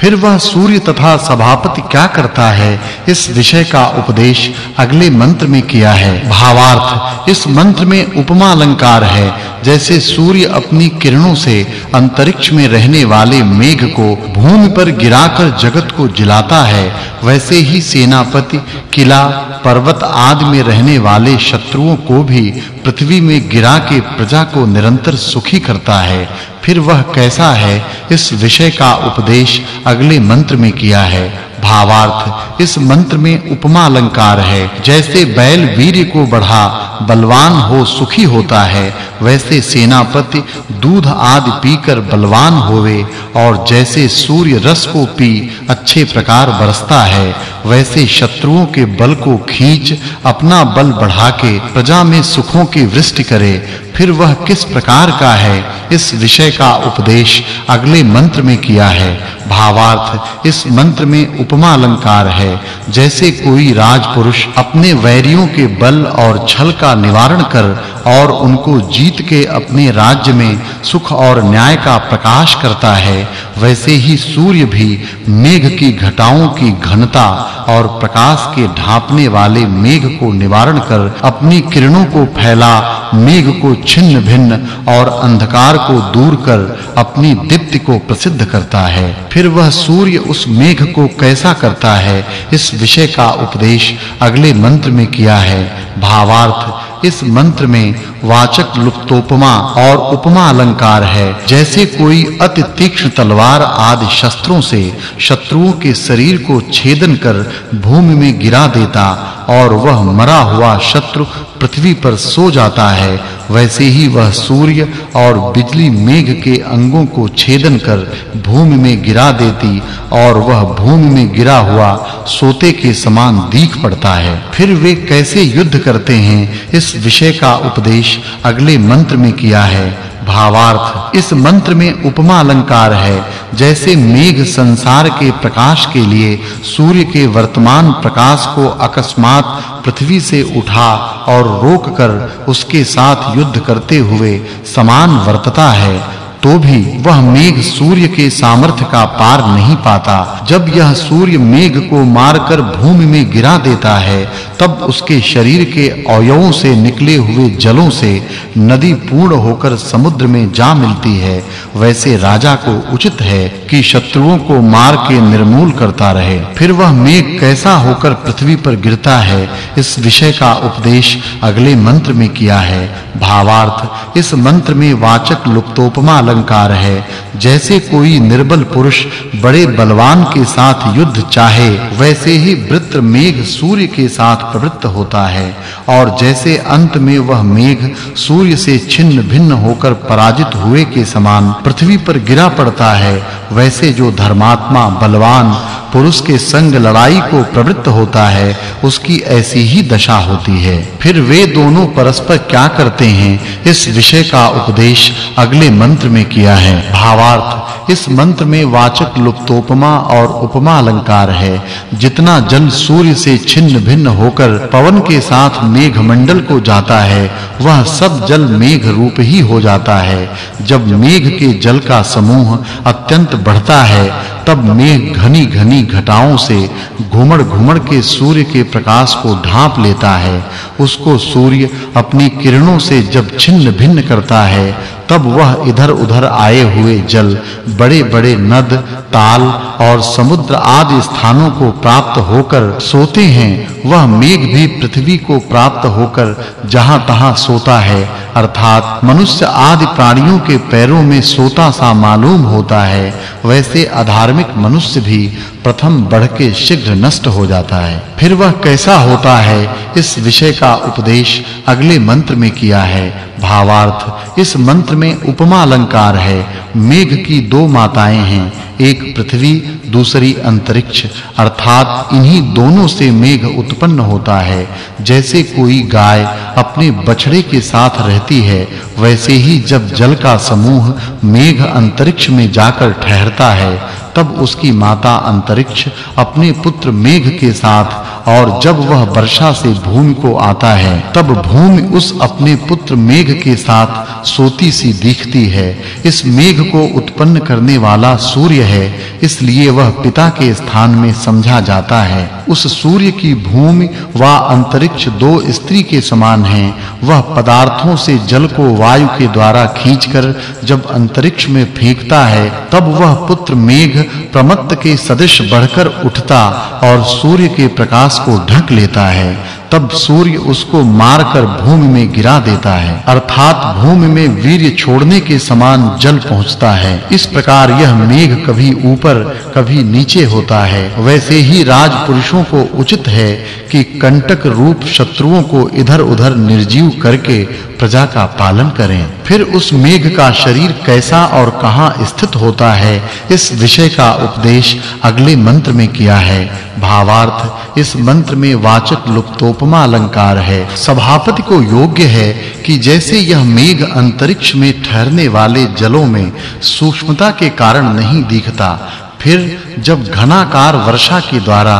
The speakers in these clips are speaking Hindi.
फिर वह सूर्य तथा सभापति क्या करता है? इस विषय का उपदेश अगले मंत्र में किया है। भावार्थ, इस मंत्र में उपमा अलंकार है, जैसे सूर्य अपनी किरणों से अंतरिक्ष में रहने वाले मेघ को भूमि पर गिराकर जगत को जिलाता है, वैसे ही सेनापति, किला, पर्वत आदि में रहने वाले शत्रुओं को भी पृथ्वी में गिरा के प्रजा को निरंतर सुखी करता है। फिर वह कैसा है? इस विषय का उपदेश अगले मंत्र में किया है। भावार्थ। इस मंत्र में उपमा अलंकार है। जैसे बैल वीर को बढ़ा, बलवान हो सुखी होता है, वैसे सेनापति दूध आदि पीकर बलवान होवे, और जैसे सूर्य रस को पी, अच्छे प्रकार बरसता है, वैसे शत्रुओं के बल को खींच, अपना बल बढ़ा के प्रजा में सुखों की वृष्टि करे। फिर वह किस प्रकार का है? इस विषय का उपदेश अगले मंत्र में किया है। भावार्थ, इस मंत्र में उपमा अलंकार है। जैसे कोई राजपुरुष अपने वैरियों के बल और छल का निवारण कर और उनको जीत के अपने राज्य में सुख और न्याय का प्रकाश करता है, वैसे ही सूर्य भी मेघ की घटाओं की घनता और प्रकाश के ढांपने वाले मेघ को निवारण कर अपनी किरणों को फैला, मेघ को छिन्न भिन्न और अंधकार को दूर कर अपनी दीप्ति को प्रसिद्ध करता है। फिर वह सूर्य उस मेघ को कैसा करता है। इस विषय का उपदेश अगले मंत्र में किया है। भावार्थ, इस मंत्र में वाचक् लुप्तोपमा और उपमा अलंकार है। जैसे कोई अति तीक्ष्ण तलवार आदि शस्त्रों से शत्रुओं के शरीर को छेदन कर भूमि में गिरा देता और वह मरा हुआ शत्रु पृथ्वी पर सो जाता है, वैसे ही वह सूर्य और बिजली मेघ के अंगों को छेदन कर भूमि में गिरा देती और वह भूमि में गिरा हुआ सोते के समान दीख पड़ता है। फिर वे कैसे युद्ध करते हैं, इस विषय का उपदेश अगले मंत्र में किया है। भावार्थ, इस मंत्र में उपमा अलंकार है, जैसे मेघ संसार के प्रकाश के लिए सूर्य के वर्तमान प्रकाश को अकस्मात पृथ्वी से उठा और रोककर उसके साथ युद्ध करते हुए समान वर्तता है। तो भी वह मेघ सूर्य के सामर्थ्य का पार नहीं पाता। जब यह सूर्य मेघ को मारकर भूमि में गिरा देता है, तब उसके शरीर के अवयवों से निकले हुए जलों से नदी पूर्ण होकर समुद्र में जा मिलती है। वैसे राजा को उचित है कि शत्रुओं को मार के निर्मूल करता रहे। फिर वह मेघ कैसा होकर पृथ्वी पर गिरता है, इस विषय का उपदेश अगले मंत्र में किया है। भावार्थ, इस मंत्र में वाचक् लुप्तोपमा अलंकार है। जैसे कोई निर्बल पुरुष बड़े बलवान के साथ युद्ध चाहे, वैसे ही वृत्र मेघ सूर्य के साथ प्रवृत्त होता है। और जैसे अंत में वह मेघ सूर्य से छिन्न भिन्न होकर पराजित हुए के समान पृथ्वी पर गिरा पड़ता है, वैसे जो धर्मात्मा बलवान पुरुष के संग लड़ाई को प्रवृत्त होता है, उसकी ऐसी ही दशा होती है। फिर वे दोनों परस्पर क्या करते हैं, इस विषय का उपदेश अगले मंत्र में किया है। भावार्थ इस मंत्र में वाचक् लुप्तोपमा और उपमा अलंकार है। जितना जल सूर्य से छिन्न भिन्न होकर पवन के साथ मेघ मंडल को जाता है, वह सब जल मेघ रूप ही हो जाता है। जब मेघ के जल का समूह अत्यंत बढ़ता है, तब मेघ घनी घनी घटाओं से घुमड़ घुमड़ के सूर्य के प्रकाश को ढांप लेता है। उसको सूर्य अपनी किरणों से जब छिन्न भिन्न करता है तब वह इधर-उधर आए हुए जल, बड़े-बड़े नद, ताल और समुद्र आदि स्थानों को प्राप्त होकर सोते हैं। वह मेघ भी पृथ्वी को प्राप्त होकर जहां-तहां सोता है। अर्थात मनुष्य आदि प्राणियों के पैरों में सोता सा मालूम होता है। वैसे अधार्मिक मनुष्य भी प्रथम बढ़ के शीघ्र नष्ट हो जाता है। फिर वह कैसा होता है? इस विषय का उपदेश अगले मंत्र में किया है। भावार्थ, इस मंत्र में उपमा अलंकार है। मेघ की दो माताएँ हैं, एक पृथ्वी, दूसरी अंतरिक्ष। अर्थात इन्हीं दोनों से मेघ उत्पन्न होता है। जैसे कोई गाय अपने बछड़े के साथ रहती है, वैसे ही जब जल का समूह मेघ अंतरिक्ष में जाकर ठहरता है तब उसकी माता अंतरिक्ष अपने पुत्र मेघ के साथ और जब वह वर्षा से भूमि को आता है, तब भूमि उस अपने पुत्र मेघ के साथ सोती सी दिखती है। इस मेघ को उत्पन्न करने वाला सूर्य है, इसलिए वह पिता के स्थान में समझा जाता है। उस सूर्य की भूमि व अंतरिक्ष दो स्त्री के समान हैं। वह पदार्थों से जल को वायु के द्वारा खींचकर जब अंतरिक्ष में फेंकता है, तब वह पुत्र मेघ प्रमत्त के सदृश बढ़कर उठता और सूर्य के प्रकाश को ढक लेता है, तब सूर्य उसको मारकर भूमि में गिरा देता है, अर्थात भूमि में वीर्य छोड़ने के समान जल पहुँचता है। इस प्रकार यह मेघ कभी ऊपर, कभी नीचे होता है। वैसे ही राजपुरुषों को उचित है कि कंटक रूप शत्रुओं को इधर-उधर निर्जीव करके प्रजा का पालन करें। फिर उस मेघ का शरीर कैसा और कहाँ स्थित होता है, इस विषय का उपदेश अगले मंत्र में किया है। भावार्थ, इस मंत्र में वाचक् लुप्तोपमा अलंकार है। सभापति को योग्य है कि जैसे यह मेघ अंतरिक्ष में ठहरने वाले जलों में सूक्ष्मता के कारण नहीं दिखता, फिर जब घनाकार वर्षा के द्वारा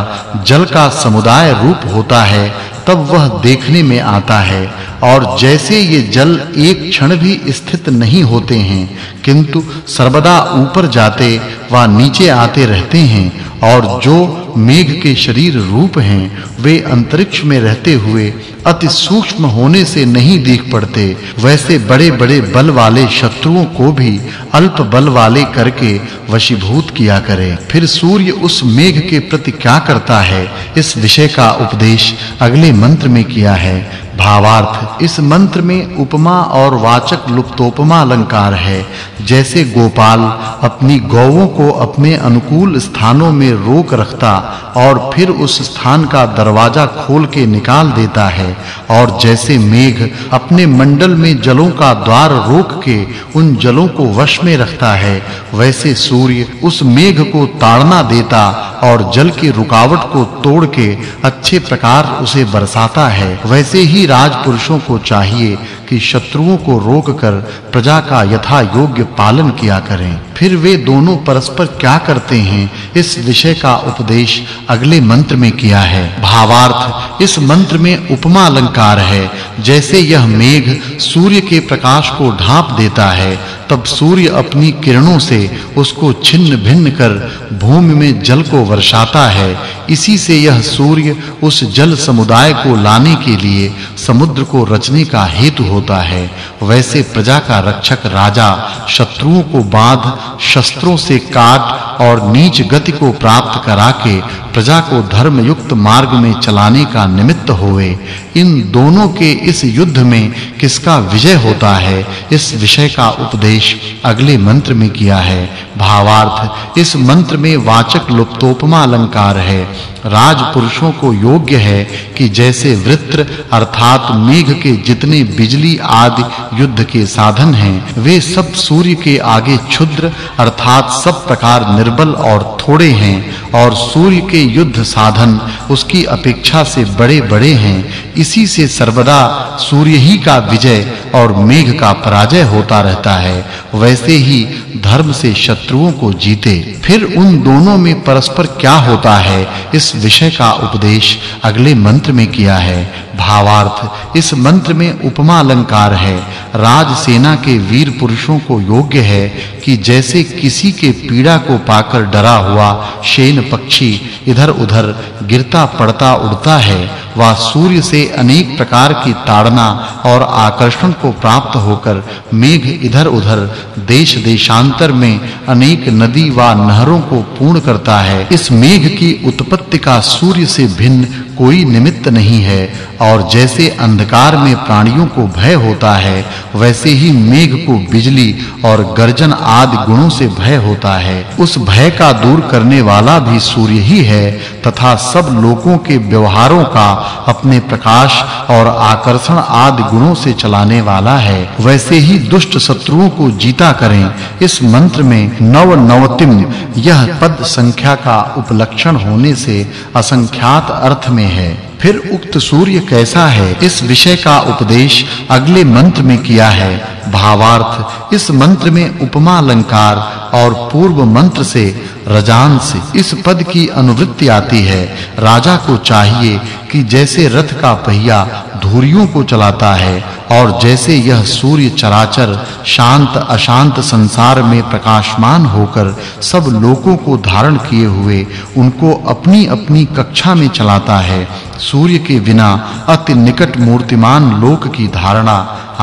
जल का समुदाय रूप होता है, तब वह देखने में आता है। और जैसे ये जल एक क्षण भी स्थित नहीं होते हैं, किंतु सर्वदा ऊपर जाते व नीचे आते रहते हैं, और जो मेघ के शरीर रूप हैं, वे अंतरिक्ष में रहते हुए अति सूक्ष्म होने से नहीं दिख पड़ते। वैसे बड़े-बड़े बल वाले शत्रुओं को भी अल्प बल वाले करके वशीभूत किया करे। फिर सूर्य उस मेघ के प्रति क्या करता है? इस विषय का उपदेश अगले मंत्र में किया है। भावार्थ। इस मंत्र में उपमा और वाचक् लुप्तोपमा अलंकार है। जैसे गोपाल अपनी गौओं को अपने अनुकूल स्थानों में रोक रखता और फिर उस स्थान का दरवाज़ा खोल के निकाल देता है और जैसे मेघ अपने मंडल में जलों का द्वार रोक के उन जलों को वश में रखता है, वैसे सूर्य उस मेघ को ताड़ना देता और जल की रुकावट को तोड़ के अच्छे प्रकार उसे बरसाता है, वैसे ही राजपुरुषों को चाहिए कि शत्रुओं को रोककर प्रजा का यथा योग्य पालन किया करें। फिर वे दोनों परस्पर क्या करते हैं, इस विषय का उपदेश अगले मंत्र में किया है। भावार्थ, इस मंत्र में उपमा अलंकार है। जैसे यह मेघ सूर्य के प्रकाश को ढांप देता है, तब सूर्य अपनी किरणों से उसको छिन्न भिन्न कर भूमि में जल को वर्षाता है। इसी से यह सूर्य उस जल समुदाय को लाने के लिए समुद्र को रचने का हेतु होता है। वैसे प्रजा का रक्षक राजा शत्रुओं को बाँध, शस्त्रों से काट और नीच गति को प्राप्त करा के प्रजा को धर्म युक्त मार्ग में चलाने का निमित्त होवे। इन दोनों के इस युद्ध में किसका विजय होता है, इस विषय का उपदेश अगले मंत्र में किया है। भावार्थ, इस मंत्र में वाचक् लुप्तोपमा अलंकार है। राजपुरुषों को योग्य है कि जैसे वृत्र, अर्थात मेघ के जितने बिजली आदि युद्ध के साधन हैं, वे सब सूर्य के आगे क्षुद्र, अर्थात सब प्रकार निर्बल और थोड़े हैं, और सूर्य के युद्ध साधन उसकी अपेक्षा से बड़े-बड़े हैं। इसी से सर्वदा सूर्य ही का विजय और मेघ का पराजय होता रहता है। वैसे ही धर्म से शत्रुओं को जीते। फिर उन दोनों में परस्पर क्या होता है? इस विषय का उपदेश अगले मंत्र में किया है। भावार्थ, इस मंत्र में उपमा अलंकार है। राज सेना के वीर पुरुषों को योग्य है कि जैसे किसी के पीड़ा को पाकर डरा हुआ शेन पक्षी इधर-उधर गिरता पड़ता उड़ता है वह सूर्य से अनेक प्रकार की ताड़ना और आकर्षण को प्राप्त होकर मेघ इधर-उधर देश देशांतर में अनेक नदी व नहरों को पूर्ण करता है। इस मेघ की उत्पत्ति का सूर्य से भिन्न कोई निमित्त नहीं है, और जैसे अंधकार में प्राणियों को भय होता है, वैसे ही मेघ को बिजली और गर्जन आदि गुणों से भय होता है। उस भय का दूर करने वाला भी सूर्य ही है, तथा सब लोगों के व्यवहारों का, अपने प्रकाश और आकर्षण आदि गुणों से चलाने वाला है। वैसे ही दुष्ट शत्रुओं को जीता करें, इस मंत्र में नव नवतिम यह पद संख्या का उपलक्षण होने से असंख्यात अर्थ में है। फिर उक्त सूर्य कैसा है? इस विषय का उपदेश अगले मंत्र में किया है। भावार्थ, इस मंत्र में उपमा अलंकार और पूर्व मंत्र से रजान से इस पद की अनुवृत्ति आती है। राजा को चाहिए कि जैसे रथ का पहिया धुरियों को चलाता है और जैसे यह सूर्य चराचर शांत अशांत संसार में प्रकाशमान होकर सब लोगों को धारण किए हुए उनको अपनी-अपनी कक्षा में चलाता है सूर्य के बिना अति निकट मूर्तिमान लोक की धारणा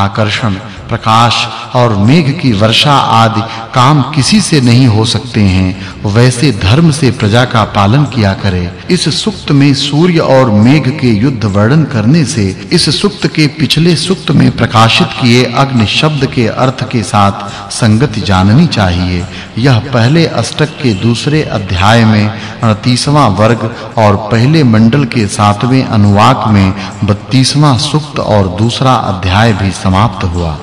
आकर्षण प्रकाश और मेघ की वर्षा आदि काम किसी से नहीं हो सकते हैं। वैसे धर्म से प्रजा का पालन किया करे। इस सुक्त में सूर्य और मेघ के युद्ध वर्णन करने से इस सुक्त के पिछले सुक्त में प्रकाशित किए अग्नि शब्द के अर्थ के साथ संगति जाननी चाहिए। यह पहले अष्टक के दूसरे अध्याय में 38वां वर्ग और पहले मंडल के 7वें अनुवाक में 32वां सुक्त और दूसरा अध्याय भी समाप्त हुआ।